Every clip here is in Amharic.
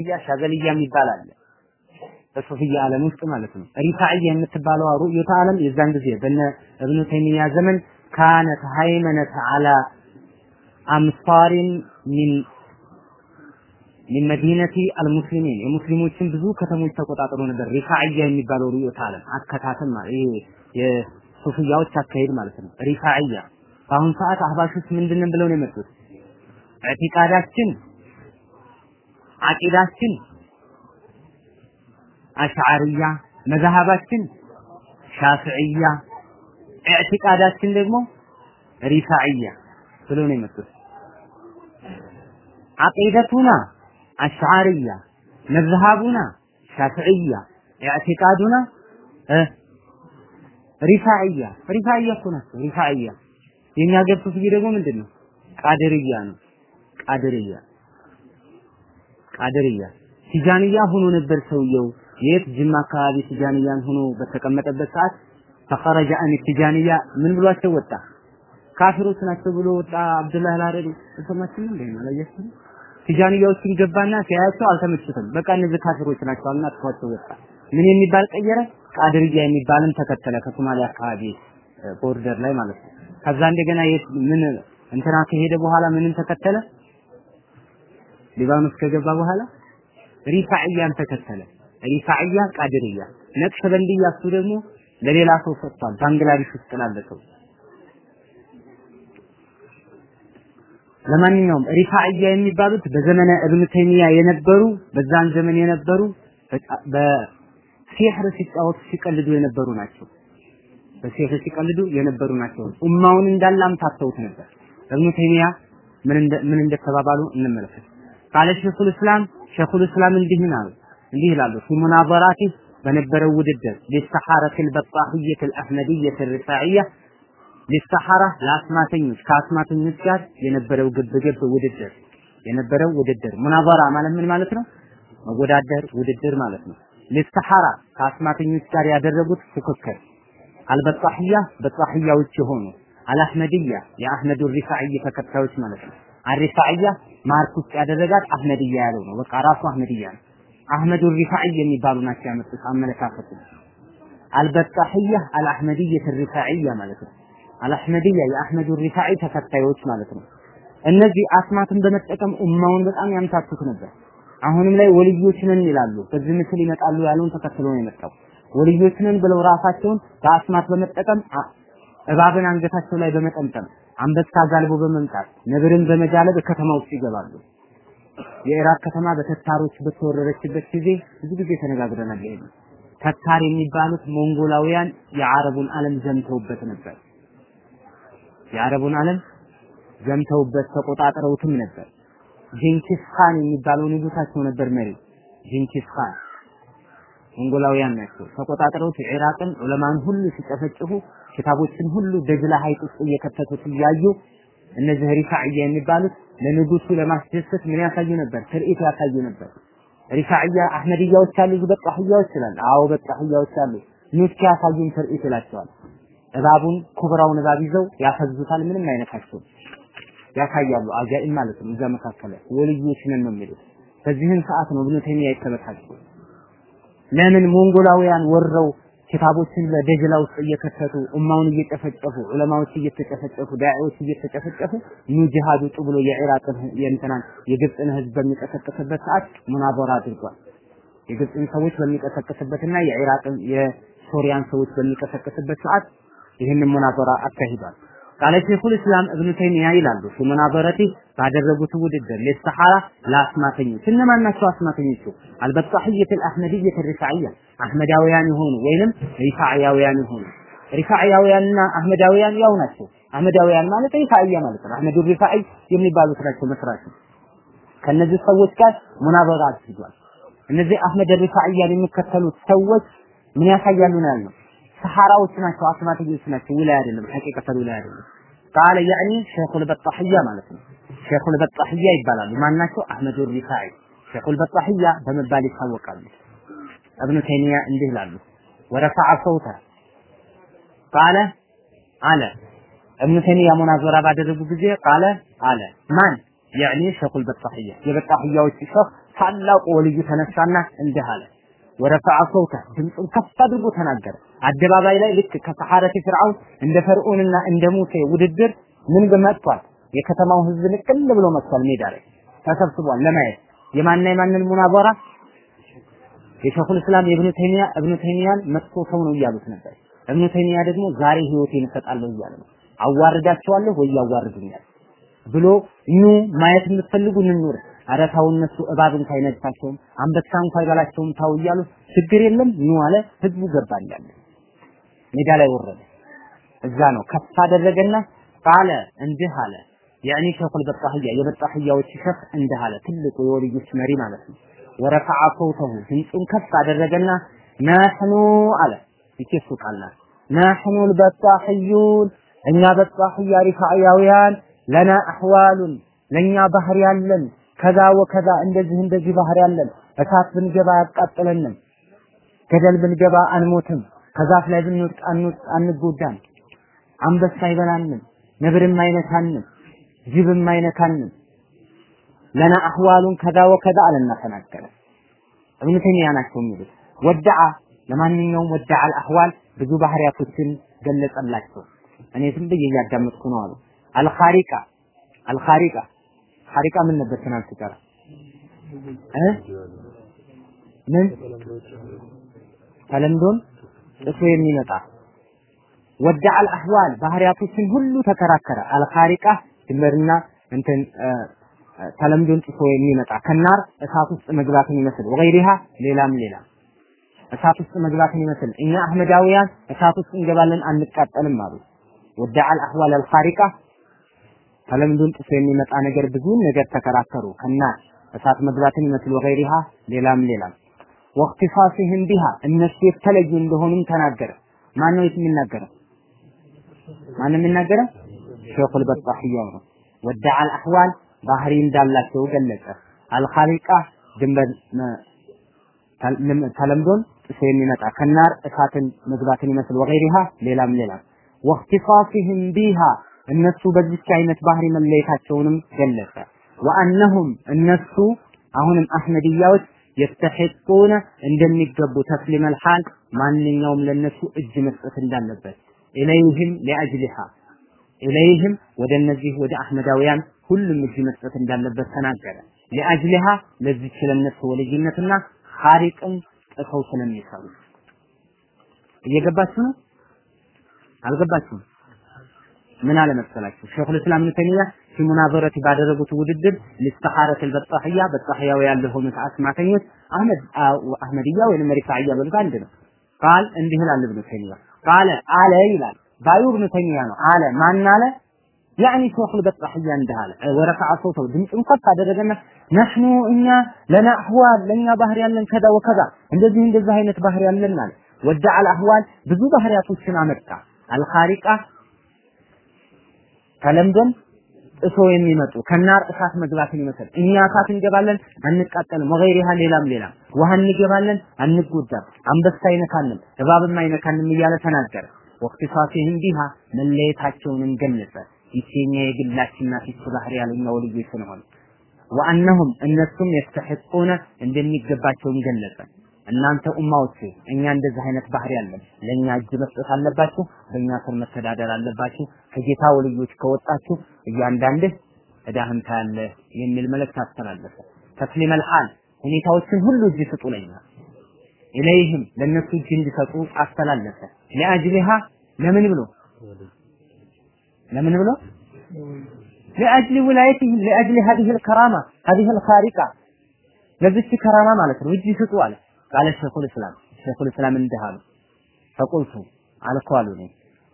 ያ ሻዘልያ የሚባል አለ ዓለም ውስጥ ማለት ነው። ሪፋዕያ የምትባለው ሩእየተ ዓለም የዛን ጊዜ በነ እብኑ ተይሚያ ዘመን ካነት ሃይመነት አላ አምሳሪን ሚን ሚን መዲነቲ አልሙስሊሚን የሙስሊሞችን ብዙ ከተሞች ተቆጣጥሮ ነበር። ሪፋዕያ የሚባለው ሩእየተ ዓለም አከታተል ማለት ይሄ የሱፍያዎች አካሄድ ማለት ነው። ሪፋዕያ በአሁኑ ሰዓት አህባሾች ምንድነው ብለው ነው የመጡት? ኢዕቲቃዳችን አቂዳችን አሽዓርያ መዛሃባችን ሻፊዕያ ኢዕቲቃዳችን ደግሞ ሪፋዕያ ብሎ ነው የመጡት። አቂደቱና አሽዓርያ መዝሃቡና ሻፊዕያ ኢዕቲቃዱና ሪፋዕያ ሪፋዕያ እኮ ናቸው። ሪፋዕያ የኛ ደግሞ ምንድን ነው? ቃድርያ ነው። ቃድርያ ቃድርያ ቲጃንያ ሆኖ ነበር ሰውየው የት ጅማ አካባቢ ቲጃንያን ሆኖ በተቀመጠበት ሰዓት ፈኸረጀ አን ቲጃንያ ምን ብሏቸው ወጣ? ካፊሮች ናቸው ብሎ ወጣ። አብዱላህ አልሐረሪ ተሰማችሁ እንዴ አላያችሁ? ቲጃንያዎችን ገባና ሲያያቸው አልተመቹትም። በቃ እነዚህ ካፊሮች ናቸው አልና ጥፏቸው ወጣ። ምን የሚባል ቀየረ? ቃድርያ የሚባልን ተከተለ ከሶማሊያ አካባቢ ቦርደር ላይ ማለት ነው። ከዛ እንደገና የት ምን እንትና ከሄደ በኋላ ምንን ተከተለ? ሊባኖስ ከገባ በኋላ ሪፋዕያን ተከተለ። ሪፋዕያ ቃድርያ፣ ነቅሸበንድያ እሱ ደግሞ ለሌላ ሰው ሰጥቷል። ባንግላዴሽ ውስጥ ላለ ሰው። ለማንኛውም ሪፋዕያ የሚባሉት በዘመነ እብኑ ተይሚያ የነበሩ በዛን ዘመን የነበሩ በሲሕር ሲጫወቱ ሲቀልዱ የነበሩ ናቸው። በሲሕር ሲቀልዱ የነበሩ ናቸው። ኡማውን እንዳለ ነበር። እብኑ ተይሚያ ምን እንደተባባሉ እንመለከት። ቃለ ሸይኹል እስላም ሸይኹል እስላም እንዲህ አሉ እንዲህ ይላሉ ፊ ሙናዘራቲ በነበረው ውድድር ሊሰሐረት አልበጣህየት አልአህመድየት አልሪፋዕያ ሊሰሐራ ለአስማተኞች ከአስማተኞች ጋር የነበረው ግብግብ ውድድር የነበረው ውድድር ሙናዘራ ማለት ምን ማለት ነው? መወዳደር ውድድር ማለት ነው። ሊሰሐራ ከአስማተኞች ጋር ያደረጉት ፉክክር አልበጣህያ በጣህያዎች የሆኑ አልአህመድያ የአህመዱ ሪፋዕይ ተከታዮች ማለት ነው። አሪፋዕያ ማርክ ውስጥ ያደረጋት አህመድያ ያለው ነው። በቃ ራሱ አህመድያ ነው። አህመዱ ሪፋዕይ የሚባሉ ናቸው ያመጡት አመለካከቱ። አልበጣህያ አልአህመድያ ሪፋዕያ ማለት ነው። አልአህመድያ የአህመዱ ሪፋዒ ተከታዮች ማለት ነው። እነዚህ አስማትን በመጠቀም ኡማውን በጣም ያምታቱት ነበር። አሁንም ላይ ወልዮች ነን ይላሉ። በዚህ ምስል ይመጣሉ ያለውን ተከትሎ ነው የመጣው። ወልዮች ብለው ራሳቸውን በአስማት በመጠቀም እባብን አንገታቸው ላይ በመጠምጠም አንበሳ ጋልቦ በመምጣት ነብርን በመጃለብ ከተማ ውስጥ ይገባሉ። የኢራቅ ከተማ በተታሮች በተወረረችበት ጊዜ ብዙ ጊዜ ተነጋግረናል። ይሄ ተታር የሚባሉት ሞንጎላውያን የአረቡን ዓለም ዘምተውበት ነበር። የአረቡን ዓለም ዘምተውበት ተቆጣጥረውትም ነበር። ጂንኪስ ኻን የሚባለው ንጉሳቸው ነበር መሪ ጂንኪስ ኻን ሞንጎላውያን ናቸው። ተቆጣጥረውት ኢራቅን ዑለማን ሁሉ ሲጨፈጭፉ ኪታቦችን ሁሉ ደጅላ ሐይቅ ውስጥ እየከተቱት እያዩ እነዚህ ሪፋዕያ የሚባሉት ለንጉሱ ለማስደሰት ምን ያሳዩ ነበር? ትርኢት ያሳዩ ነበር። ሪፋዕያ አህመድያዎች አሉ፣ በጣህያዎች ይላል። አዎ በጣህያዎች አሉ። ንስኪ ያሳዩን ትርኢት ይላቸዋል። እባቡን ኩብራውን እባብ ይዘው ያፈዙታል። ምንም አይነካቸውም። ያሳያሉ። አጃኢብ ማለት ነው። እዛ መካከል ወልዮች ነን ነው የሚሉት። በዚህን ሰዓት ነው ኢብኑ ተይሚያ የተበታቸው። ለምን ሞንጎላውያን ወረው ኪታቦችን በደጅላ ውስጥ እየከተቱ ኡማውን እየጨፈጨፉ ዑለማዎች እየተጨፈጨፉ ዳዒዎች እየተጨፈጨፉ ኑ ጂሃድ ውጡ ብሎ የኢራቅን የእንትናን የግብፅን ህዝብ በሚቀሰቅስበት ሰዓት ሙናዘራ አድርጓል። የግብፅን ሰዎች በሚቀሰቅስበትና የኢራቅን የሶሪያን ሰዎች በሚቀሰቅስበት ሰዓት ይህንን ሙናዘራ አካሂዷል። ቃለ ሸይኹል ኢስላም እብኑ ተይሚያ ይላሉ ሙናዘረቲ ባደረጉት ውድድር ለሰሐራ ለአስማተኞች እነማን ናቸው አስማተኞቹ? አልበጣህየት አልአህመድየት ሪፋዕያ አህመዳውያን የሆኑ ወይንም ሪፋዕያውያን የሆኑ ሪፋዕያውያንና አህመዳውያን ያው ናቸው። አህመዳውያን ማለት ሪፋዕያ ማለት ነው። አህመዱ ሪፋዒ የሚባሉት ናቸው መስራቹ። ከነዚህ ሰዎች ጋር ሙናዘራ አድርጓል። እነዚህ አህመድ ሪፋዕያን የሚከተሉት ሰዎች ምን ያሳያሉ ነው ያልነው? ሰሐራዎች ናቸው፣ አስማተኞች ናቸው። ውላይ አይደለም፣ ሐቂቀተል ውላይ አይደለም። ቃለ ያዕኒ ሸይኹል በጣህያ ማለት ነው። ሸይኹል በጣህያ ይባላሉ። ማናቸው? አህመዱ ሪፋዒ ሸይኹል በጣህያ በመባል ይታወቃሉ። እብኑ ተይሚያ እንዲህ ይላሉ። ወረፈዐ ሰውተ ቃለ አለ እብኑ ተይሚያ ሙናዘራ ባደረጉ ጊዜ ቃለ አለ ማን ያዕኒ ሸይኹል በጣህያ የበጣህያዎች ሸህ ታላቁ ወልዩ ተነሳና እንዲህ አለ ወረፈዐ ሰውተ ድምፁን ከፍ አድርጎ ተናገረ። አደባባይ ላይ ልክ ከሰሐረቲ ፍርዓውን እንደ ፈርዖንና እንደ ሙሴ ውድድር ምን መጥቷል? የከተማው ህዝብ ንቅል ብሎ መጥቷል። ሜዳ ላይ ተሰብስቧል ለማየት የማና የማንን ሙናዘራ የሸኹል እስላም የእብኑ ተይሚያ እብኑ ተይሚያን መጥፎ ሰው ነው እያሉት ነበር። እብኑ ተይሚያ ደግሞ ዛሬ ህይወቴን እሰጣለሁ እያለ ነው። አዋርዳቸዋለሁ ወይ ያዋርዱኛል ብሎ ኑ ማየት የምትፈልጉ እንኑር። ኧረ ተው እነሱ እባብ እንኳ አይነድፋቸውም አንበሳ እንኳ አይበላቸውም ታው እያሉ ችግር የለም ኑ አለ። ህዝቡ ገባ እንዳለ ሜዳ ላይ ወረደ። እዛ ነው ከፍ አደረገና ቃለ እንዲህ አለ ያኒ ሸኹል በጣህያ የበጣህያዎች ሸኽ እንዲህ አለ ትልቁ የወልዮች መሪ ማለት ነው። ወረፈዐ ሰውተሁ ድምፁን ከፍ አደረገና ናሕኑ አለ ይኬሱ ቃል ናት ልበጣሕዩን እኛ በጣህያ ሪፋዕያውያን ለና አህዋሉን ለኛ ባህር ያለን ከዛ ወከዛ እንደዚህ እንደዚህ ባህር ያለን እሳት ብንገባ አያቃጥለንም፣ ገደል ብንገባ አንሞትም፣ ከዛፍ ላይ ብንወድቅ አንጎዳም፣ አንበሳ አይበላንም፣ ነብርም አይነካንም፣ ጅብም አይነካንም። ለና አህዋሉን ከዛ ወከዛ አለና ተናገረ። እብኑ ተይሚያ ናቸው የሚሉት ወደዓ ለማንኛውም ወደዓ አልአህዋል ብዙ ባህሪያቶችን ገለጸላቸው። እኔ ዝም ብዬ እያዳመጥኩ ነው አሉ። አልኻሪቃ አልኻሪቃ ኻሪቃ ምን ነበር ትናንት ሲቀራ እ ምን ተለምዶን ጥሶ የሚመጣ ወደዓ አልአህዋል ባህሪያቶችን ሁሉ ተከራከረ። አልኻሪቃ ድንበርና እንትን ተለምዶን ጥሶ የሚመጣ ከናር እሳት ውስጥ መግባትን ይመስል ወገይሪሃ ሌላም ሌላ እሳት ውስጥ መግባትን ይመስል እኛ አህመዳውያን እሳት ውስጥ እንገባለን አንቃጠልም አሉ። ወደዓ አልአህዋል አልኻሪቃ ተለምዶን ጥሶ የሚመጣ ነገር ብዙ ነገር ተከራከሩ። ከናር እሳት መግባትን ይመስል ወገይሪሃ ሌላም ሌላም ወእክትሳሲህም ቢሃ እነሱ የተለዩ እንደሆኑም ተናገረ። ማን ነው የሚናገረው? ማን የሚናገረው? ሼኹል በጣህያው ነው። ወደዓ አልአህዋል ባህሪ እንዳላቸው ገለጸ። አልኻሊቃ ድንበር ተለምዶን ጥሶ የሚመጣ ከናር እሳትን መግባትን ይመስል ወገይሪሃ ሌላም ሌላም ወእክትሳሲህም ቢሃ እነሱ በዚች አይነት ባህሪ መለየታቸውንም ገለጸ። ወአነሁም እነሱ አሁንም አህመድያዎች የስተሒቁነ እንደሚገቡ ተስሊመል ሐል ማንኛውም ለነሱ እጅ መስጠት እንዳለበት ኢለይህም ሊአጅሊሃ ኢለይህም ወደ ወደ አህመዳውያን ሁሉም እጅ መስጠት እንዳለበት ተናገረ። ሊአጅሊሃ ለዚች ለነሱ ወልይነትና ኻሪቅን ጥፈው ስለሚሰሩ እየገባችሁ ነው? አልገባችሁም? ምን አለ መሰላችሁ ሼኹል እስላም ኢብኑ ተይሚያ ሲሙናዘረቲ ባደረጉት ውድድር ሊስተኻረት አልበጣህያ በጣህያው ያለሆኑት አስማተኞች አህመድ አህመድያ ወይም ሪፋዕያ በሉት አንድ ነው። ቃል እንዲህ ይላል ኢብኑ ተይሚያ ቃለ አለ ይላል ባዩ ኢብኑ ተይሚያ ነው። አለ ማን አለ? ያኒ ሼኹል በጣህያ እንዲህ አለ ወረፈዐ ሶተው ድምፁን ከፍ አደረገና ነሕኑ እኛ ለና አህዋል ለእኛ ባህር ያለን ከዛ ወከዛ እንደዚህ እንደዚህ አይነት ባህር ያለን አለ ወደዓ አልአህዋል ብዙ ባህሪያቶችን አመጣ አልኻሪቃ ተለምዶን ጥሶ የሚመጡ ከናር እሳት መግባትን ይመስል እኛ እሳት እንገባለን አንቃጠልም፣ ወገይሪሃ ሌላም ሌላም ውሃ እንገባለን አንጎዳም፣ አንበሳ አይነካንም፣ እባብም አይነካንም እያለ ተናገረ። ወክትሳሲህም ቢሃ መለየታቸውንም ገለጸ። ይቼኛ የግላችን ናት ይቺ ባህር ያለኛ ወልዮች ስለሆነ ወአነሁም እነሱም የስተሕቁነ እንደሚገባቸውን ገለጸ። እናንተ ኡማዎች እኛ እንደዚህ አይነት ባህሪ አለን። ለኛ እጅ መስጠት አለባችሁ፣ በእኛ ስር መተዳደር አለባችሁ። ከጌታ ወልዮች ከወጣችሁ እያንዳንድህ እዳህን ታያለህ የሚል መልእክት አስተላለፈ። ተስሊም አልሐል ሁኔታዎችን ሁሉ እጅ ስጡ ለኛ ኢለይህም ለእነሱ እጅ እንዲሰጡ አስተላለፈ። ለአጅሊሃ ለምን ብሎ ለምን ብሎ ለአጅሊ ውላየትህ ለአጅሊ ሀዚህ ልከራማ ሀዚህ ልካሪቃ ለዚች ከራማ ማለት ነው እጅ ስጡ አለ ቃለ ሸኹል እስላም ሸኹል እስላም እንዲህ አሉ ፈቁልቱ አልኩ አሉ እኔ.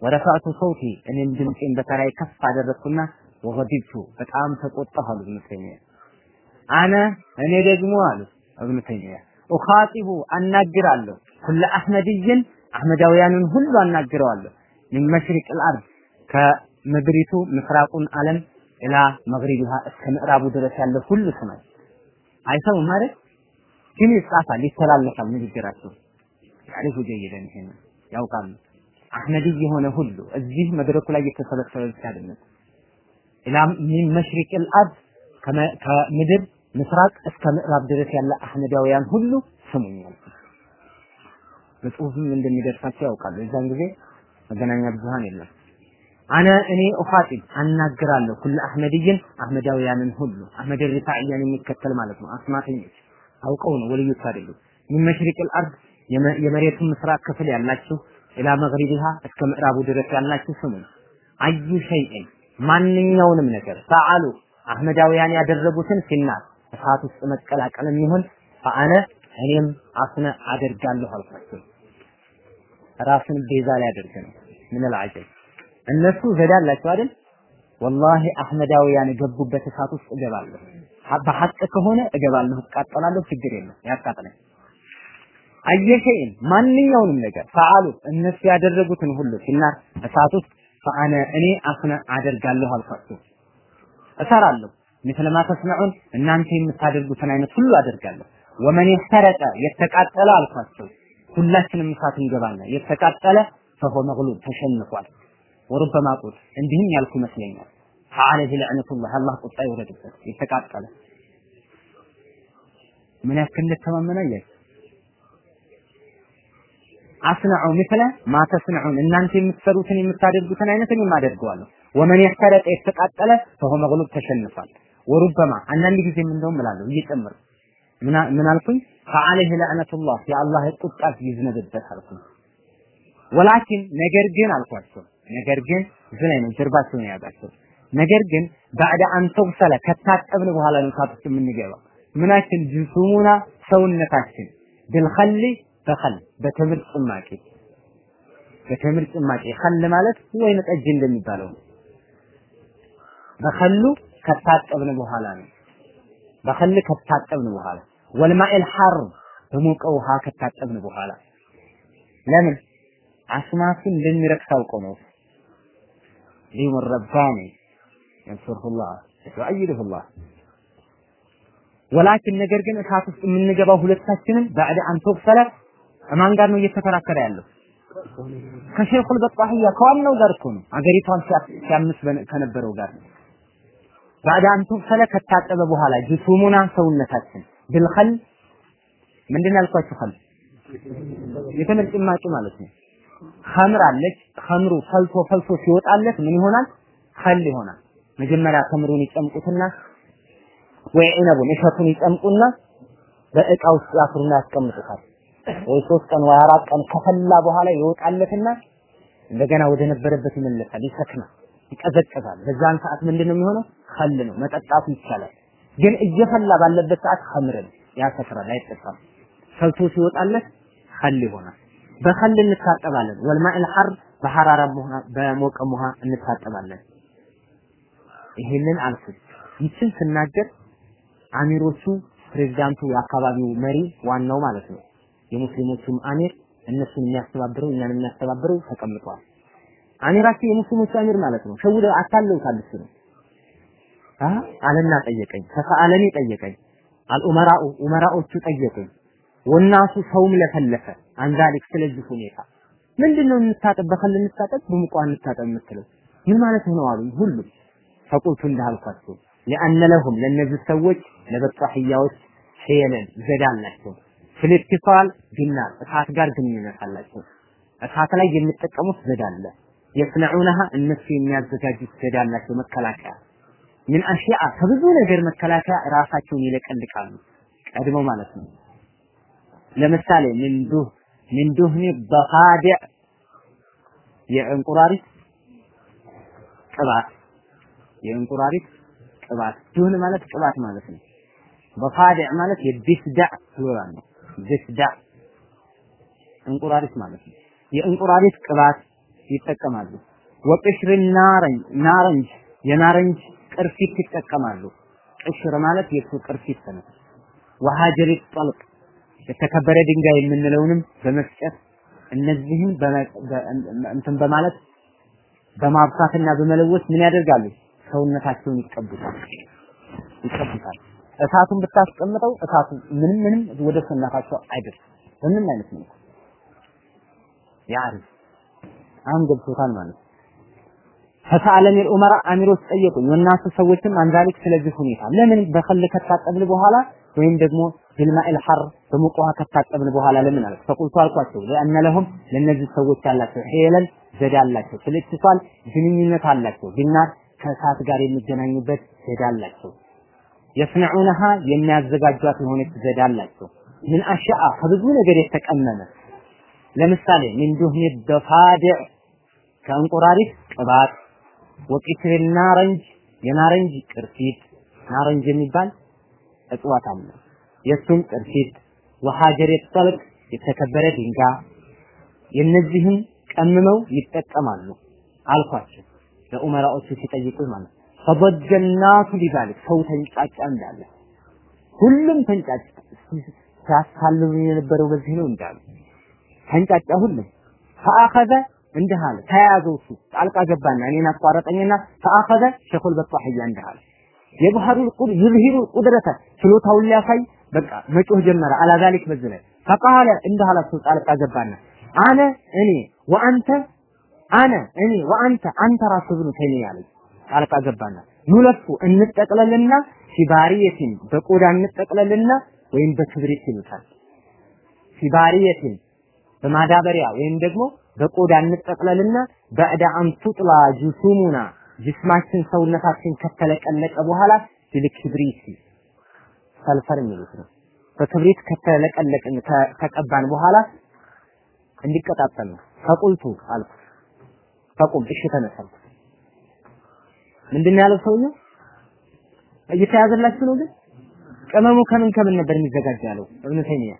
ወረፋዕቱ ሰውቲ እኔም ድምፄን በተራይ ከፍ አደረግኩና ወገዲብቱ በጣም ተቆጣሁ አሉ ኢብኑ ተይሚያ። አነ እኔ ደግሞ አሉ ኢብኑ ተይሚያ። ኡኻጢቡ አናግራለሁ። ኩለ አህመድይን አህመዳውያንን ሁሉ አናግረዋለሁ። ሚን መሽሪቅ አልአርድ ከምድሪቱ ምስራቁን ዓለም ኢላ መግሪቢሃ እስከ ምዕራቡ ድረስ ያለ ሁሉ ስማኝ. አይሰሙም ማለት ግን ይጻፋል ይተላለፋል ንግግራቸው ያሪፉ ጀይደን ይሄን ያውቃሉ አህመድይ የሆነ ሁሉ እዚህ መድረኩ ላይ የተሰበሰበ ብቻ አይደለም ኢላ ሚን መሽሪቅ አልአርድ ከምድር ምስራቅ እስከ ምዕራብ ድረስ ያለ አህመዳውያን ሁሉ አልኩት። በጽሁፍም እንደሚደርሳቸው ያውቃሉ። የዛን ጊዜ መገናኛ ብዙሃን የለም። አነ እኔ ኡኻጢብ አናግራለሁ ኩል አህመድይን አህመዳውያንን ሁሉ አህመድ ሪፋዕያን የሚከተል ማለት ነው። አስማተኞች አውቀው ነው ወልዮች አይደሉም። ሚን መሽሪቅል አርድ የመሬቱን ምስራቅ ክፍል ያላችሁ ኢላ መግሪቢሃ እስከ ምዕራቡ ድረስ ያላችሁ ስሙኝ። አዩ ሸይእን ማንኛውንም ነገር ፈዓሉ አህመዳውያን ያደረጉትን ሲናር እሳት ውስጥ መቀላቀልም ይሁን ፈአነ እኔም አስነ አደርጋለሁ አልኳቸው። ራስን ቤዛ ሊያደርግ ነው። ምን አልዓጀብ እነሱ ዘዴ አላቸው አይደል? ወላሂ አህመዳውያን የገቡበት እሳት ውስጥ እገባለሁ። በሐቅ ከሆነ እገባለሁ፣ እቃጠላለሁ፣ ችግር የለም ያቃጥለኝ። አየሸይን ማንኛውንም ነገር ፈአሉ እነሱ ያደረጉትን ሁሉ ሲናር እሳት ውስጥ ፈአነ እኔ አፍነ አደርጋለሁ አልኳቸው፣ እሰራለሁ ምስለማ ተስመዑን እናንተ የምታደርጉትን አይነት ሁሉ አደርጋለሁ። ወመን የሰረቀ የተቃጠለ አልኳቸው፣ ሁላችንም እሳት እንገባለን። የተቃጠለ ፈሆ መግሉብ ተሸንፏል። ወሩበማ ቁት እንዲህም ያልኩ ይመስለኛል። ፈዐለይሂ ለዕነቱላህ አላህ ቁጣ ይውረድበት። የተቃጠለ ምን ያክል እንደተማመነ አያችሁ። አስነዑ ሚስለ ማ ተስነዑን እናንተ የምትሰሩትን የምታደርጉትን አይነት እኔም አደርገዋለሁ። ወመን የሕተረቀ የተቃጠለ ፈሆ መግሉብ ተሸንፏል። ወሩበማ አንዳንድ ጊዜም እንደውም እላለሁ እየጨመርኩ ምን አልኩኝ? ፈዐለይሂ ለዕነቱላህ የአላህ ቁጣ ይዝነብበት አልኩኝ። ወላኪን ነገር ግን አልኳቸው ነገር ግን እዚህ ነው ጀርባቸውን የያዛቸው። ነገር ግን ባዕደ አን ተግሰለ ከታጠብን በኋላ ነው ውስጥ የምንገባው። ምናችን? ጅሱሙና ሰውነታችን። ብልኸሊ በኸል በተምር ጭማቂ። በተምር ጭማቂ። ኸል ማለት ወይን ጠጅ እንደሚባለው በኸሉ ከታጠብን በኋላ ነው። በኸል ከታጠብን በኋላ። ወልማኤል ሐር በሞቀ ውሃ ከታጠብን በኋላ። ለምን? አስማቱ እንደሚረክስ አውቀው ነው። ዲሙ ረባኒ የንሱርሁላህ ወአይድሁላህ ወላኪን ነገር ግን እሳት ውስጥ የምንገባው ሁለታችንም ባዕደ አን ተግሰለ ከማን ጋር ነው እየተከራከረ ያለው? ከሼኹል በጣህያ ከዋናው ጋር እኮ ነው። አገሪቷን ሲያምስ ከነበረው ጋር ነው። ባዕደ አን ተግሰለ ከታጠበ በኋላ ጅሱሙና ሰውነታችን ብልኸል ምንድን ያልኳችሁ ኸል የተምር ጭማቂ ማለት ነው። ኸምር አለች። ኸምሩ ፈልቶ ፈልቶ ሲወጣለት ምን ይሆናል? ኸል ይሆናል። መጀመሪያ ተምሩን ይጨምቁትና ወይ እሸቱን ይጨምቁና በእቃ ውስጥ ያስሩና ያስቀምጡታል። ወይ ሶስት ቀን ወይ አራት ቀን ከፈላ በኋላ ይወጣለትና እንደገና ወደ ነበረበት ይመለሳል፣ ይሰክናል፣ ይቀዘቅዛል። በዛን ሰዓት ምንድነው የሚሆነው? ኸል ነው፣ መጠጣቱ ይቻላል። ግን እየፈላ ባለበት ሰዓት ኸምር ነው፣ ያሰክራል፣ አይጠጣም። ፈልቶ ሲወጣለት ኸል ይሆናል። በኸል እንታጠባለን። ወልማኢል ሐር በሐራራ በሞቀ ውሃ እንታጠባለን። ይሄንን አልኩት። ይችን ስናገር አሚሮቹ ፕሬዝዳንቱ የአካባቢው መሪ ዋናው ማለት ነው የሙስሊሞቹም አሚር እነሱን የሚያስተባብረው እኛን የሚያስተባብረው ተቀምጧል። አሚራቸው የሙስሊሞቹ አሚር ማለት ነው። ሸውደ አታለውታል እሱ ነው አለና ጠየቀኝ። ተሰአለኒ ጠየቀኝ። አልኡመራኡ ኡመራዎቹ ጠየቁኝ። ወናሱ ሰውም ለፈለፈ አንዛሊክ ስለዚህ ሁኔታ ምንድነው እንታጠብ በኸል እንታጠብ በሙቋ እንታጠብ የምትለው ምን ማለት ነው አሉኝ ሁሉም ፈቁልቱ እንዳልኳቸው ለአነ ለሁም ለእነዚህ ሰዎች ለበጣህያዎች ሄየለን ዘዴ አላቸው። ፍልትፋል ቢናር እሳት ጋር ግንኙነት አላቸው። እሳት ላይ የሚጠቀሙት ዘዴ አለ። የስነዑነሃ እነሱ የሚያዘጋጁት ዘዴ አላቸው መከላከያ። ምን አሽያ ከብዙ ነገር መከላከያ ራሳቸውን ይለቀልቃሉ። ቀድመው ማለት ነው። ለምሳሌ ምን ዱህ ምን የእንቁራሪት ቅባት የእንቁራሪት ቅባት ዱህን ማለት ቅባት ማለት ነው። በፋዲዕ ማለት የቢስዳዕ ፕሉራል ነው። ቢስዳዕ እንቁራሪት ማለት ነው። የእንቁራሪት ቅባት ይጠቀማሉ። ወቅሽር ናረንጅ ናረንጅ የናረንጅ ቅርፊት ይጠቀማሉ። ቅሽር ማለት የሱ ቅርፊት ነው። ወሀጀሪት ጠልቅ የተከበረ ድንጋይ የምንለውንም በመስጨት እነዚህም እንትን በማለት በማብሳትና በመለወስ ምን ያደርጋሉ? ሰውነታቸውን ይቀቡታል። ይቀቡታል። እሳቱን ብታስቀምጠው እሳቱ ምንም ምንም ወደ ሰውነታቸው አይደርስም። በምንም አይነት መልኩ ያሪፍ አሁን ገብቶታል ማለት ፈሰአለኒ ዑመራ አሚሮች ጠየቁኝ። ወናሱ ሰዎችም አንዛሊክ ስለዚህ ሁኔታ ለምን በኸል ከታጠብን በኋላ ወይም ደግሞ ቢልማኢል ሐር በሙቅ ውሃ ከታጠብን በኋላ ለምን አለ ፈቁልቱ አልኳቸው። ለአነ ለሁም ለእነዚህ ሰዎች ያላቸው ሄለን ዘዴ አላቸው። ስልትሷል ግንኙነት አላቸው። ቢናር ከእሳት ጋር የሚገናኙበት ዘዴ አላቸው። የስነዑነሃ የሚያዘጋጇት የሆነች ዘዴ አላቸው። ምን አሻአ ከብዙ ነገር የተቀመመ። ለምሳሌ ምን ዱህኒ ደፋዲዕ ከእንቁራሪት ቅባት ወቂትር ናረንጅ የናረንጅ ቅርፊት። ናረንጅ የሚባል እጽዋት አለ። የሱም ቅርፊት ወሀጀር ጠልቅ የተከበረ ድንጋይ። የነዚህም ቀምመው ይጠቀማሉ አልኳቸው ለኡመራዎቹ ሲጠይቁ ማለት ፈበጀናቱ ቢዛሊክ ሰው ተንጫጫ እንዳለ ሁሉም ተንጫጫ። ሲያሳልሉ የነበረው በዚህ ነው እንዳሉ ተንጫጫ ሁሉም። ፈአኸዘ እንዲህ አለ ተያያዘው እሱ ጣልቃ ገባና እኔን አቋረጠኝና ፈአኸዘ ሸኹል በጣህያ እንዲህ አለ። የባህሩል ቁድ ቁድረተ ችሎታውን ሊያሳይ በቃ መጮህ ጀመረ። አላ ዛሊክ በዚህ ላይ ፈቃለ እንዲህ አለ ጣልቃ ገባና አነ እኔ ወአንተ አነ እኔ ወአንተ አንተ ራስህ ብሎ ተኔ ያለኝ ጣልቃ ገባና ኑለፉ እንጠቅለልና ፊባሪየቲን በቆዳ እንጠቅለልና ወይም በክብሪት ይሉታል ፊባሪየቲን በማዳበሪያ ወይም ደግሞ በቆዳ እንጠቅለልና በዕዳ አንቱጥላ ጅሱሙና ጅስማችን ሰውነታችን ከተለቀለቀ በኋላ ቢልክብሪት ሰልፈር የሚሉት ነው። በክብሪት ከተለቀለቅን ከቀባን በኋላ እንዲቀጣጠል ነው። ፈቁልቱ አልኩ ፈቁም እሺ ተነሳልኩ። ምንድን ያለው ሰውየው? እየተያዘላችሁ ነው ግን? ቅመሙ ከምን ከምን ነበር የሚዘጋጅ ያለው? እብኑ ተይሚያ።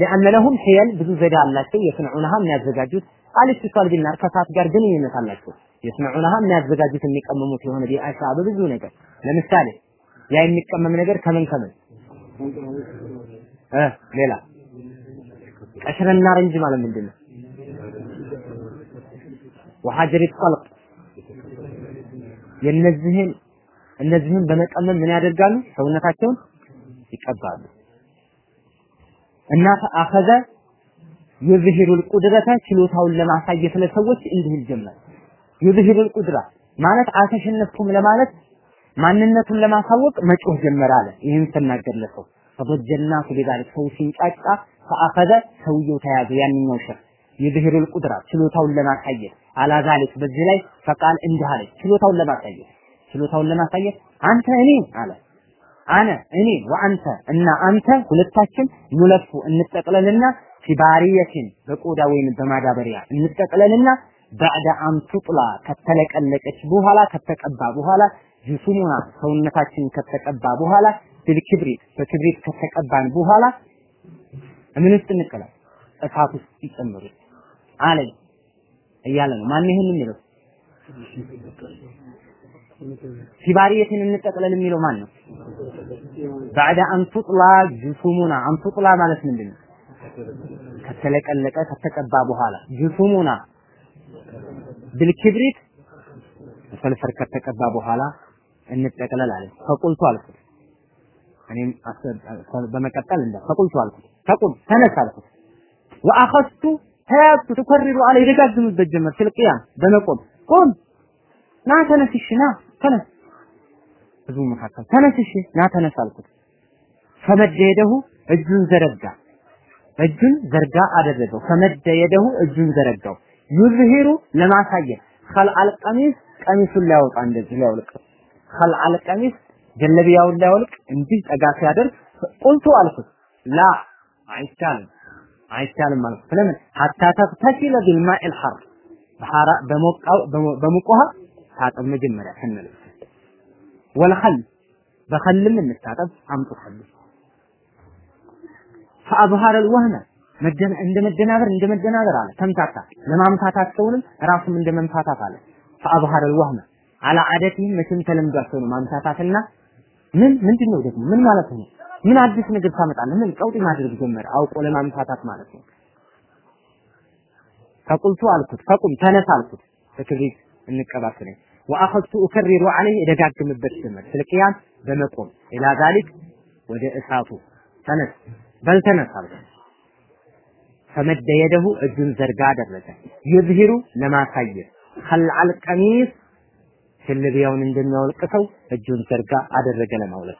ለአነ ለሁም ሒየል ብዙ ዘዴ አላቸው። የስንዑነሃ የሚያዘጋጁት አልስቲሳል ቢናር ከእሳት ጋር ግንኙነት አላቸው። የስንዑነሃ የሚያዘጋጁት የሚቀመሙት የሆነ ቢአሻ በብዙ ነገር። ለምሳሌ ያ የሚቀመም ነገር ከምን ከምን? እ ሌላ ቀሽርና ረንጅ ማለት ምንድን ነው? ወሐጀሪት ቀልቅ የነዚህን እነዚህን በመቀመም ምን ያደርጋሉ? ሰውነታቸውን ይቀባሉ። እና አኸዘ የዝሂሩል ቁድረተ ችሎታውን ለማሳየት ለሰዎች እንዲህ ጀመር። የዝሂሩል ቁድራ ማለት አልተሸነፍኩም ለማለት ማንነቱን ለማሳወቅ መጮህ ጀመረ አለ። ይህን ስናገር ለሰው ፈበጀናቱ ቢዛሊክ ሰው ሲንጫጫ ፈአኸዘ ሰውየው ተያዘ ያንኛው ሸር የብሔሩል ቁድራ ችሎታውን ለማሳየት አላ ዛሊክ በዚህ ላይ ፈቃል እንዲህ አለ ችሎታውን ለማሳየት ችሎታውን ለማሳየት አንተ እኔ አለ። አነ እኔ ወአንተ እና አንተ ሁለታችን ኑለፉ እንጠቅለልና ፊባሪየትን በቆዳ ወይም በማዳበሪያ እንጠቅለልና ባዕደ አንቱጥላ ከተለቀለቀች በኋላ ከተቀባ በኋላ ጅሱሙና ሰውነታችን ከተቀባ በኋላ ቢልክብሪት በክብሪት ከተቀባን በኋላ ምን ውስጥ እንቀላል? እሳት ውስጥ ይጨምሩት አለኝ እያለ ነው። ማን ይሄን የሚለው ፊባሪየትን እንጠቅለል የሚለው ማን ነው? ባዕደ አንቱጥላ ጅሱሙና አንቱጥላ ማለት ምንድን ነው? ከተለቀለቀ ከተቀባ በኋላ ጅሱሙና ብልክብሪት ሰልፈር ከተቀባ በኋላ እንጠቅለል አለ። ፈቁልቱ አልኩት። እኔም በመቀጠል እንደ ፈቁልቱ አልኩት። ፈቁል ተነስ አልኩት። ወአኸዝቱ ተያዝኩ ትከርሩ አለ ይደጋግምበት ጀመር ፊልቅያም በመቆም ቁም ና ተነስ እሺ ና ተነስ። ብዙ መካከል ተነስ እሺ ና ተነስ አልኩት። ፈመደ የደሁ እጁን ዘረጋ። እጁን ዘርጋ አደረገው። ፈመደ የደሁ እጁን ዘረጋው። ዩዝሂሩ ለማሳየት ኸልዓል ቀሚስ ቀሚሱን ሊያወጣ እንደዚህ ሊያውልቅ ኸልዓል ቀሚስ ጀለቢያውን ሊያውልቅ እንዲህ ጠጋ ሲያደርግ ቁልቱ አልኩት። ላ አይቻልም አይቻልም ማለት ነው። ለምን ሐታ ተግተሲለ ቢልማኢል ሐር በሐራ በሞቃው በሙቅ ታጠብ መጀመሪያ ስንል ወልኸል በኸልም እንታጠብ አምጡ ኸል ፈአብሃረ ልወህመ እንደ መደናበር እንደ መደናበር አለ። ተምታታ ለማምታታት ራሱም እንደ መምታታት አለ። ፈአብሃረ ልወህመ አላ አደቲህም መቼም ተለምዷቸው ነው ማምታታትና ምን? ምንድን ነው ደግሞ? ምን ማለት ነው? ምን አዲስ ነገር ታመጣለህ? ምን ቀውጢ ማድረግ ጀመረ? አውቆ ለማምታታት ማለት ነው። ፈቁልቱ አልኩት። ፈቁም ተነስ አልኩት። በክብሪት እንቀባት ነኝ ወአኸዝቱ ኡከሪሩ ዐለይህ እደጋግምበት ጀመር። ፍልቅያም በመቆም ኢላ ዛሊክ ወደ እሳቱ ተነስ በል ተነስ አልኩት ፈመደ የደሁ እጁን ዘርጋ አደረገ። ይዝሂሩ ለማሳየት ኸልዐል ቀሚስ ሽልቢያውን እንደሚያወልቅ ሰው እጁን ዘርጋ አደረገ ለማውለቅ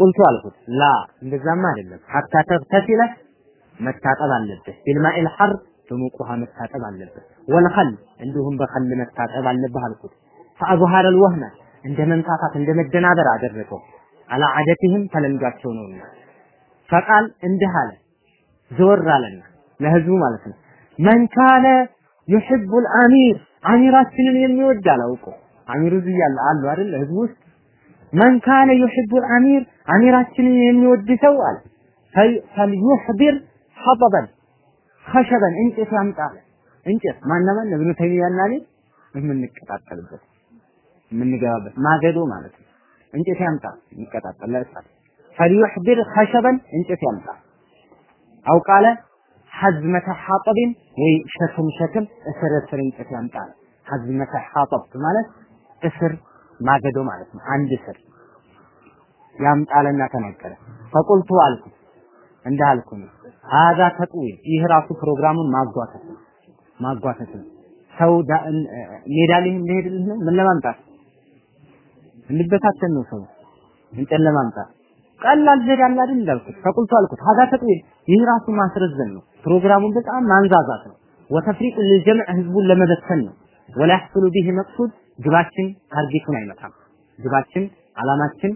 ቁልቱ አልኩት። ላ እንደዛማ አይደለም። ሐታ ተግተሲለ መታጠብ አለብህ ቢልማኢል ሐር ውሃ መታጠብ አለብህ ወልኸል እንዲሁም በኸል መታጠብ አለብህ አልኩት። ፈአዝሃረ ልወህነ እንደ መንታታት እንደ መደናበር አደረገው። አላ ዐደትህም ተለምዷቸው ነውና። ፈቃል እንዲህ አለ። ዘወር አለና ለህዝቡ ማለት ነው። መን ካነ ዩሕቡ ልአሚር አሚራችንን የሚወድ አላውቆ አሚሩ እዚህ ያለ አሉ አይደል? ህዝቡ ውስጥ መን ካነ ዩሕቡ ልአሚር አሚራችንን የሚወድ ሰው አለ ፈልዩሕቢር ሐጠበን ኸሸበን እንጨት ያምጣል እንጨት ማነማን እብኑ ተይሚያና እኔ የምንቀጣጠልበት የምንገባበት ማገዶ ማለት ነው እንጨት ያምጣ የሚቀጣጠል ለእሳት ፈልዩሕቢር ኸሸበን እንጨት ያምጣ አው ቃለ ሐዝመተ ሐጠብን ወይ ሸክም ሸክም እስር እስር እንጨት ያምጣል ሐዝመተ ሐጠብ ማለት እስር ማገዶ ማለት ነው። አንድ እስር ያምጣልና ተናገረ ፈቁልቱ አልኩ። እንዳልኩኝ ሀዛ ተጥዊል ይህ ራሱ ፕሮግራሙን ማጓተት ነው። ማጓተት ሰው ሜዳ ላይ ሊሄድልህ ነው? ምን ለማምጣት? እንድበታተን ነው ሰው። እንጨት ለማምጣት። ቀላል ዘዴ አለ አይደል እንዳልኩት? ፈቁልቱ አልኩት። ሀዛ ተጥዊል ይህ ራሱ ማስረዘም ነው። ፕሮግራሙን በጣም ማንዛዛት ነው። ወተፍሪቅ ለጀምዕ ህዝቡን ለመበተን ነው። ወላ ያሕሱሉ ቢህ መቅሱድ ግባችን ታርጌቱን አይመታም። ግባችን አላማችን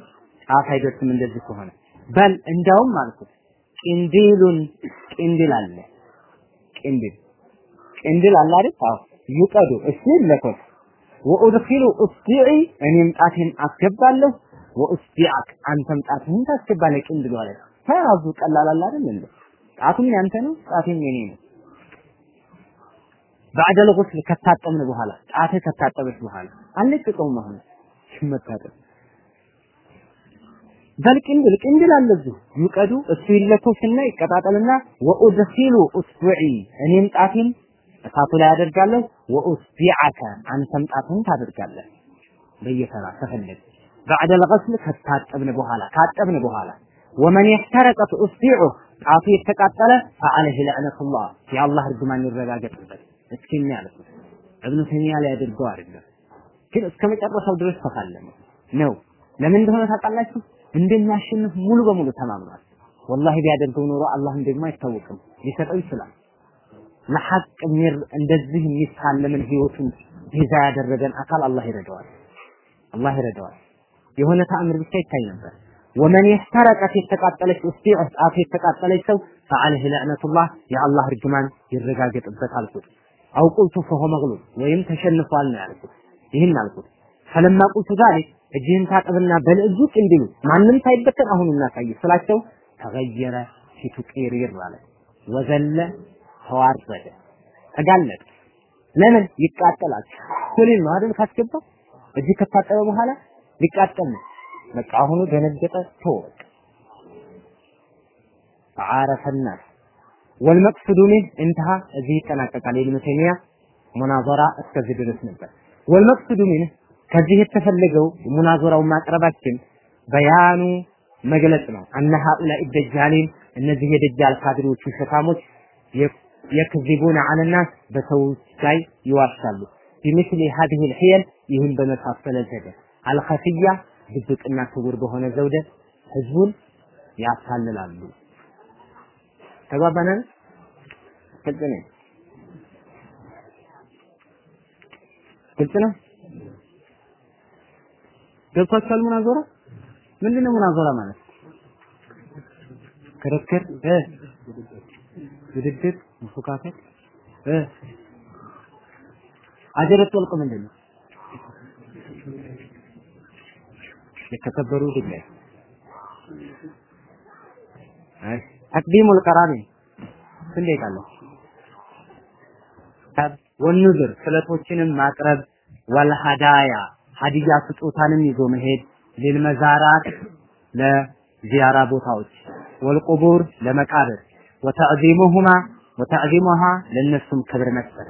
ጫፍ አይደርስም እንደዚህ ከሆነ። በል እንዳውም አልኩት ቅንዲሉን ቅንዲል አለ። ቅንዲል ቅንዲል አለ አይደል? አዎ። ይቀዱ እሺ ለኮት ወኡድኺሉ እስቢዒ እኔም ጣቴን አስገባለሁ። ወእስቢዓክ አንተም ጣትህን ታስገባለህ። ቅንዲሉ አለ። ተያዙ። ቀላል አለ አይደል ጣቱም ያንተ ነው ጣቴም የኔ ነው ባዕደል ጉስል ከታጠብን በኋላ ጣት ከታጠበች በኋላ አንለቅቀውም። አሁን። መታጠብ በልቅን ልቅን ይላል እዚሁ እሱ ይለኮስና ይቀጣጠልና ወኡድኺሉ እስቡዒ እኔም ጣቴን እሳቱ ላይ አደርጋለሁ። ወኡስቢዐከ አንተም ጣትህን ታደርጋለህ። በየተራ ተፈለግ። ባዕደል ገስል ከታጠብን በኋላ ካጠብን በኋላ ወመን ይህተረቀት እስቢዑ ጣቱ የተቃጠለ ፈዐለይሂ ለዕነቱላህ የአላህ እርግማን ይረጋገጥበት። የሚያልፍ እብኑ ተይሚያ ላይ አድርገው አይደለም። ግን እስከ መጨረሻው ድረስ ተፋለመ። ነው ለምን እንደሆነ ታውቃላችሁ? እንደሚያሸንፍ ሙሉ በሙሉ ተማምኗል። ወላሂ ቢያደርገው ኖሮ አላህም ደግሞ አይታወቅም ሊሰጠው ይችላል። ለሐቅ ሚር እንደዚህ የሚሳለምን ህይወቱን ቤዛ ያደረገን አካል አላህ ይረዳዋል። አላህ ይረዳዋል። የሆነ ተአምር ብቻ ይታይ ነበር። ወመን ይህተረቀት የተቃጠለች እስቲዕ ጣቱ የተቃጠለች ሰው ፈዐለይሂ ለዕነቱላህ የአላህ እርግማን ይረጋገጥበት አልኩት አውቁልቱ ፈሆ መቅሉብ ወይም ተሸንፏል ነው ያልኩት። ይህን አልኩት። ፈለማ ቁልቱ ዛሊክ እጅህን ታጠብና በልዕዙ እንዲሉ ማንም ሳይበተን አሁን እናሳይ ስላቸው ተገየረ ፊቱ ቂሪር አለ። ወዘለ ተዋረደ፣ ተጋለጠ። ለምን ይቃጠላል? ኩሊን ነው አይደል ካስገባ እጅ ከታጠበ በኋላ ሊቃጠል ነው። በቃ አሁኑ ደነገጠ። ተወቅ አረፈ ወልመቅሱዱ ሚን እንተሃ እዚህ ይጠናቀቃል። ኢብኑ ተይሚያ ሙናዘራ እስከዚህ ድረስ ነበር። ወልመቅሱዱ ሚን ከዚህ የተፈለገው ሙናዘራውን ማቅረባችን በያኑ መግለጽ ነው። አነ ሃኡላኢ ደጃሊን እነዚህ የደጃል ካድሬዎች ውሸታሞች የክዚቡን አለናስ በሰዎች ላይ ይዋሻሉ። ቢምስሊ ሀዚህ ልሕየል ይህን በመሳሰለ ዘዴ አልኸፊያ ድብቅና ክቡር በሆነ ዘውደ ህዝቡን ያታልላሉ። ተግባባናል ግልጽ ነው። ግልጽ ነው? ገብቷችኋል ሙናዞራ? ምንድነው ሙናዞራ ማለት? ክርክር? ውድድር መፎካከር? እ። አጀረት ወልቅ ምንድነው? የተከበሩ ድንጋይ አይ ተቅዲሙል ቀራኒ አለው? ወንዝር ስለቶችንም ማቅረብ ወልሃዳያ ሀዲያ ስጦታንም ይዞ መሄድ ሊልመዛራት ለዚያራ ቦታዎች ወልቁቡር ለመቃብር ወተዕዚሙሁማ ወተዕዚሙሃ ለነሱም ክብር መስጠት።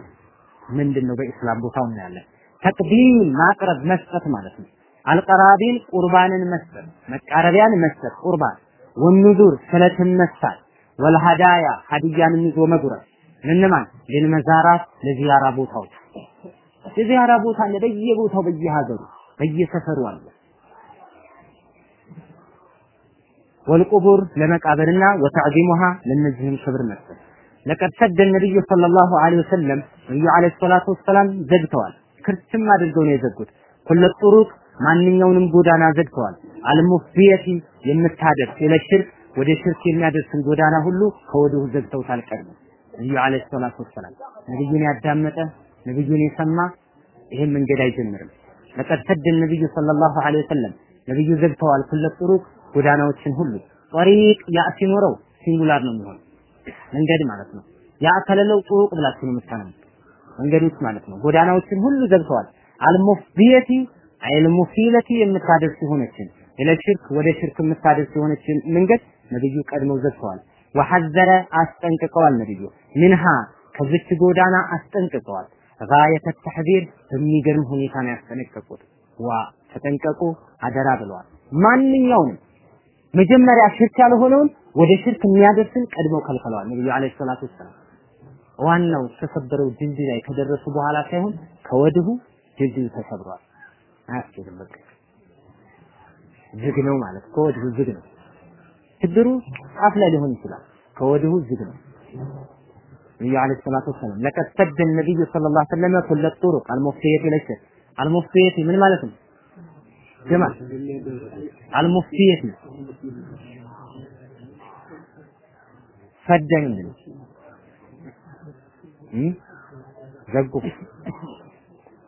ምንድን ነው በኢስላም ቦታው እናያለን ተቅዲም ማቅረብ መስጠት ማለት ነው። አልቀራቢን ቁርባንን መስጠት መቃረቢያን መስጠት ቁርባን ወኑዙር ስለትን መስጣት ወልሃዳያ ሀዲያንም ይዞ መጉረስ ለነማን ለልመዛራት ለዚያራ ቦታዎች የዚያራ ቦታ አለ በየሀገሩ በየሰፈሩ አለ። ወልቁቡር ለመቃብርና ወተዕዚሙሃ ለነዚህም ክብር መስጠት ለቀድ ሰደ ነብዩ ሰለላሁ ዐለይሂ ወሰለም ነብዩ ዐለይሂ ሰላቱ ወሰላም ዘግተዋል። ክርስም አድርገው ነው የዘጉት። ኩለ ጡሩቅ ማንኛውንም ጎዳና ዘግተዋል። አልሙፍቲየቲ የምታደርስ ኢለ ወደ ሽርክ የሚያደርስን ጎዳና ሁሉ ከወዲሁ ዘግተውታል። ቀድሞ ነብዩ ዐለይሂ ሰላቱ ወሰላም ነብዩን ያዳመጠ ነብዩን የሰማ ይሄን መንገድ አይጀምርም። ለቀድ ሰደ ነብዩ ሰለላሁ ዐለይሂ ወሰለም ነብዩ ዘግተዋል። ኩለ ጡሩቅ ጎዳናዎችን ሁሉ ጠሪቅ ያ ሲኖረው ሲንጉላር ነው የሚሆነው መንገድ ማለት ነው። ያ ከሌለው ጡሩቅ ብላችሁ ነው የምታነቡት መንገዶች ማለት ነው። ጎዳናዎችን ሁሉ ዘግተዋል። አልሙፍዲየቲ አልሙፊለቲ የምታደርስ የሆነችን ኢለ ሽርክ ወደ ሽርክ የምታደርስ የሆነችን መንገድ ነብዩ ቀድመው ዘግተዋል። ወሐዘረ አስጠንቅቀዋል። ነብዩ ምንሃ ከዚች ጎዳና አስጠንቅቀዋል። ጋየተ ተሕዚር በሚገርም ሁኔታ ነው ያስጠነቀቁት። ዋ ተጠንቀቁ አደራ ብለዋል። ማንኛውንም መጀመሪያ ሽርክ ያልሆነውን ወደ ሽርክ የሚያደርስን ቀድመው ከልክለዋል ነብዩ አለይሂ ሰላቱ ወሰላም። ዋናው ተሰበረው ድልድይ ላይ ከደረሱ በኋላ ሳይሆን ከወዲሁ ድልድዩ ተሰብሯል። አያስኬድም በቃ ዝግ ነው ማለት ከወዲሁ ዝግ ነው። ችግሩ ጫፍ ላይ ሊሆን ይችላል። ከወዲሁ ዝግ ነው። ነብዩ አለይሂ ሰላቱ ወሰላም ለቀድ ሰደ ነብዩ ሰለላሁ ዐለይሂ ወሰለም ኩለ ጡሩቅ አልሙፍቲየት ኢለይህ አልሙፍቲየት ምን ማለት ነው? ጀማ አልሙፍቲየት ሰደ ነው? ዘጉ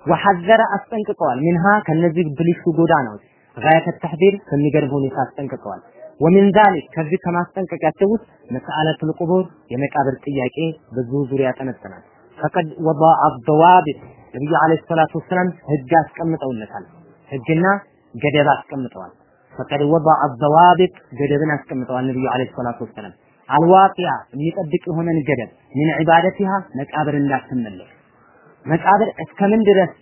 ወሐዘረ አስጠንቅቀዋል። ሚንሃ ከነዚህ ብልሹ ጎዳናዎች ጋየተ ተህዲር ከሚገርም ሁኔታ አስጠንቅቀዋል። ወሚን ዛሊክ ከዚህ ከማስጠንቀቂያቸው ውስጥ መስአለቱል ቁቡር የመቃብር ጥያቄ ብዙ ዙሪያ ያጠነጥናል። ፈቀድ ወባ አደዋቢት ነብዩ አለይሂ ሰላቱ ወሰላም ህግ አስቀምጠውለታል። ህግና ገደብ አስቀምጠዋል። ፈቀድ ወባ አደዋቢት ገደብን አስቀምጠዋል ነብዩ አለይሂ ሰላቱ ወሰላም አልዋቂያ የሚጠብቅ የሆነን ገደብ ምን ዒባደቲሃ መቃብር እንዳትመለክ መቃብር እስከምን ድረስ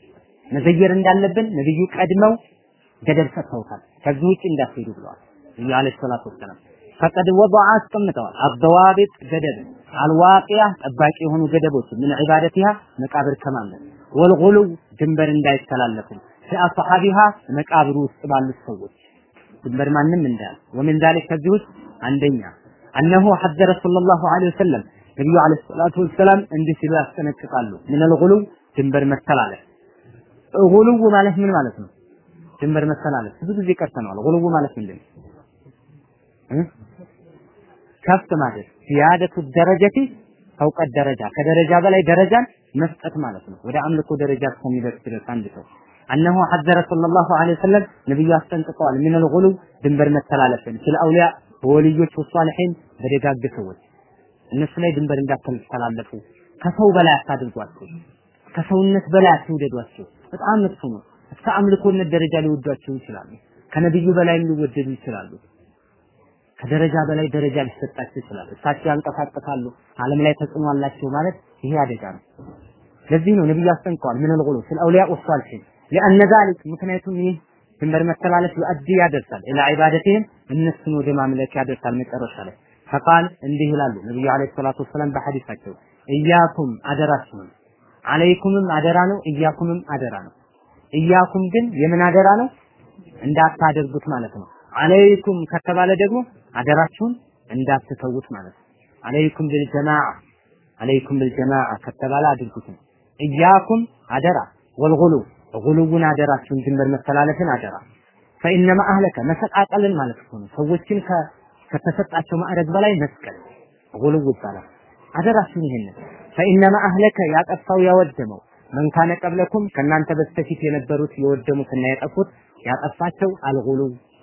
መዘየር እንዳለብን ነብዩ ቀድመው ገደብ ሰጥተውታል። ከዚህ ውጭ እንዳትሄዱ ብለዋል ነብዩ አለይሂ ሰላቱ ወሰላም። ፈቀድ ወضع አስቀምጠዋል አደዋቢጥ ገደብ አልዋቂያ ጠባቂ የሆኑ ገደቦች ምን ዒባደቲሃ መቃብር ከማምለክ ወልጉሉ ድንበር እንዳይተላለፉ ፊአስሐቢሃ መቃብሩ ውስጥ ባሉት ሰዎች ድንበር ማንም እንዳያል ወምን ዛሊክ ከዚህ ውስጥ አንደኛ አነሁ ሐዘረ ሰለላሁ ዐለይሂ ወሰለም ነብዩ ዐለይሂ ሰላቱ ወሰላም እንዲህ ሲሉ ያስጠነቅቃሉ። ሚነል ጉሉው ድንበር መተላለፍ። ጉሉው ማለት ምን ማለት ነው? ድንበር መተላለፍ ብዙ ጊዜ ቀርተነዋል። ጉሉው ማለት ምንድን ነው? ከፍ ማለት ሲያደቱ ደረጀቲ ፈውቀ ደረጃ ከደረጃ በላይ ደረጃን መስጠት ማለት ነው። ወደ አምልኮ ደረጃ እስከሚደርስ ድረስ አንድ ሰው አነሁ ሐዘረ ሰለላሁ ዐለይሂ ወሰለም ነብዩ አስጠንቅቀዋል። ሚነል ጉሉው ድንበር መተላለፍን ስለ አውሊያ በወልዮች ወሷልሒን በደጋግ ሰዎች እነሱ ላይ ድንበር እንዳትተላለፉ ከሰው በላይ አታድርጓቸው። ከሰውነት በላይ አትውደዷቸው። በጣም መጥፎ ነው። እስከ አምልኮነት ደረጃ ሊወዷቸው ይችላሉ። ከነብዩ በላይ ሊወደዱ ይችላሉ። ከደረጃ በላይ ደረጃ ሊሰጣቸው ይችላል። እሳቸው ያንቀሳቅሳሉ፣ ዓለም ላይ ተጽዕኖ አላቸው ማለት ይሄ አደጋ ነው። ለዚህ ነው ነብዩ አስጠንቀዋል። ምን ልቁሉ ስለ አውሊያ ወሷልሒን ለአነ ዛሊክ ምክንያቱም ይህ ድንበር መተላለፍ ዩአዲ ያደርሳል ኢላ ዒባደቲህም እነሱን ወደ ማምለክ ያደርሳል መጨረሻ ላይ ፈቃል እንዲህ ይላሉ ነብዩ አለይሂ ሰላቱ ወሰላም በሐዲሳቸው እያኩም አደራችሁን አለይኩምም አደራ ነው. እያኩምም አደራ ነው. እያኩም ግን የምን አደራ ነው? እንዳታደርጉት ማለት ነው. አለይኩም ከተባለ ደግሞ አደራችሁን እንዳትተውት ማለት ነው. አለይኩም ቢልጀማዓ አለይኩም ቢልጀማዓ ከተባለ አድርጉት እያኩም አደራ ወልጉሉ ጉሉውን አደራችሁን ድንበር መተላለፍን አደራ። ፈኢነማ አህለከ መሰቃቀልን ማለት ነው። ሰዎችን ከተሰጣቸው ማዕረግ በላይ መስቀል ጉሉው ይባላል። አደራችሁን ይሄንን ፈኢነማ አህለከ ያጠፋው ያወደመው መን ካነ ቀብለኩም ከእናንተ በስተፊት የነበሩት የወደሙትና ያጠፉት ያጠፋቸው አልጉሉ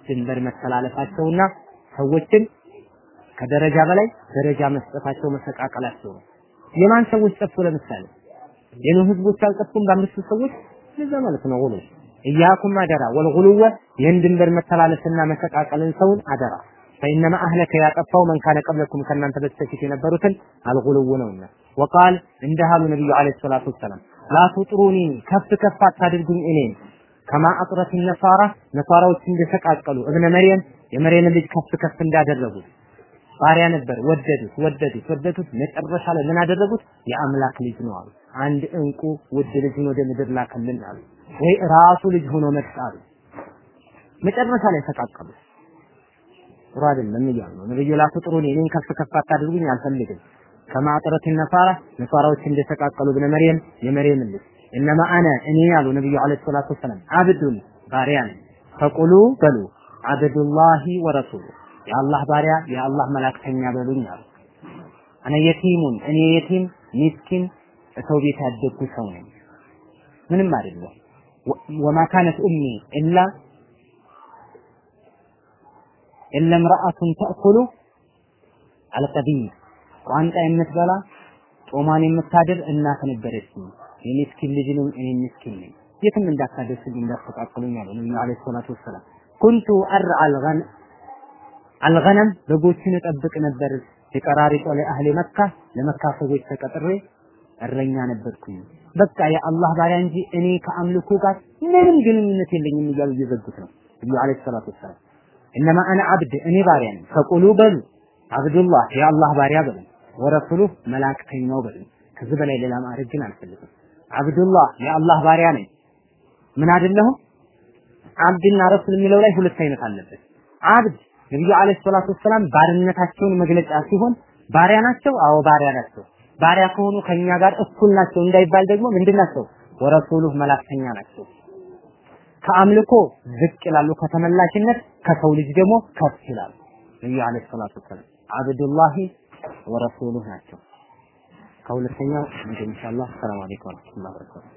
ድንበር መተላለፋቸውና ሰዎችን ከደረጃ በላይ ደረጃ መስጠታቸው መሰቃቀላቸው ነው። የማን ሰዎች ጠፉ? ለምሳሌ? የኑህ ህዝቦች አልጠፉም በአምስቱ ሰዎች? ለዛ ማለት ነው ጉሉ እያኩም አደራ ወልጉሉወ ይህን ድንበር መተላለፍና መሰቃቀልን ሰውን አደራ ፈኢነማ አህለከ ያጠፋው መን ካነ ቀብለኩም ከእናንተ በስተፊት የነበሩትን አልጉሉው ነውና ወቃል እንዳሉ ነብዩ አለይሂ ሰላቱ ወሰላም ላ ቱጥሩኒ ከፍ ከፍ አታድርጉኝ እኔን ከማ አጥረት ነሳራ ነሳራዎች እንደተቃቀሉ እብነ መርየም የመርየም ልጅ ከፍ ከፍ እንዳደረጉት ባሪያ ነበር። ወደዱት ወደዱት ወደዱት። መጨረሻ ላይ ምን አደረጉት? የአምላክ ልጅ ነው አሉ። አንድ እንቁ ውድ ልጅን ወደ ምድር ላከልን አሉ። ወይ ራሱ ልጅ ሆኖ መጣ አሉ። መጨረሻ ላይ ተቃቀሉ። ጥሩ አይደለም እያሉ ነው። ነብዩ ላ ትጥሩኒ እኔን ከፍ ከፍ አታድርጉኝ አልፈልግም። ከማጥረት ነፋራ ነፋራዎች እንደተቃቀሉ ብነ መርየም የመርየም ልጅ እነማ አነ እኔ ያሉ ነብዩ አለይሂ ሰላቱ ወሰላም አብዱን ባሪያ ነኝ። ፈቁሉ በሉ አብዱላሂ ወረሱሉ የአላህ ባሪያ የአላህ መላእክተኛ በሉኝ አሉ። አነ የቲሙን እኔ የቲም ሚስኪን ሰው ቤት ያደግኩ ሰው ነኝ። ምንም አይደለም። ወማ ካነት ኡሚ ኢላ ኢላ ምርአቱን ተእኩሉ አልቀዲም ቋንጣ የምትበላ ጦማን የምታድር እናት ነበረች። የምስኪን ልጅ ነው፣ እኔ ምስኪን ነኝ። የትም እንዳታደርሱኝ እንዳትፈቃቅሉኝ አሉ ነብዩ አለይሂ ሰላቱ ወሰላም። ኩንቱ አርዓ አልገን አልገነም በጎችን እጠብቅ ነበር። የቀራሪጦ ለአህሊ መካ ለመካ ሰዎች ተቀጥሬ እረኛ ነበርኩኝ። በቃ የአላህ ባሪያ እንጂ እኔ ከአምልኮ ጋር ምንም ግንኙነት የለኝም እያሉ እየዘጉት ነው ነብዩ አለይሂ ሰላቱ ወሰላም። እነማ አነ አብድ እኔ ባሪያ ነኝ። ፈቁሉ በሉ አብዱላህ የአላህ ባሪያ በሉ ወረሱሉ መላእክተኛው በሉ። ከዚህ በላይ ሌላ ማዕረግ ግን አልፈልግም። አብዱላህ የአላህ ባሪያ ነኝ። ምን አይደለሁም? አብድና ረሱል የሚለው ላይ ሁለት አይነት አለበት። አብድ ነብዩ አለይሂ ሰላቱ ወሰላም ባርነታቸውን መግለጫ ሲሆን ባሪያ ናቸው። አዎ ባሪያ ናቸው። ባሪያ ከሆኑ ከኛ ጋር እኩል ናቸው እንዳይባል ደግሞ ምንድን ናቸው? ወረሱሉህ መላእክተኛ ናቸው። ከአምልኮ ዝቅ ይላሉ፣ ከተመላሽነት ከሰው ልጅ ደግሞ ከፍ ይላሉ። ነብዩ አለይሂ ሰላቱ ወሰላም አብዱላሂ ወረሱሉህ ናቸው። ከሁለተኛው ኢንሻአላህ ሰላም አለይኩም ወራህመቱላሂ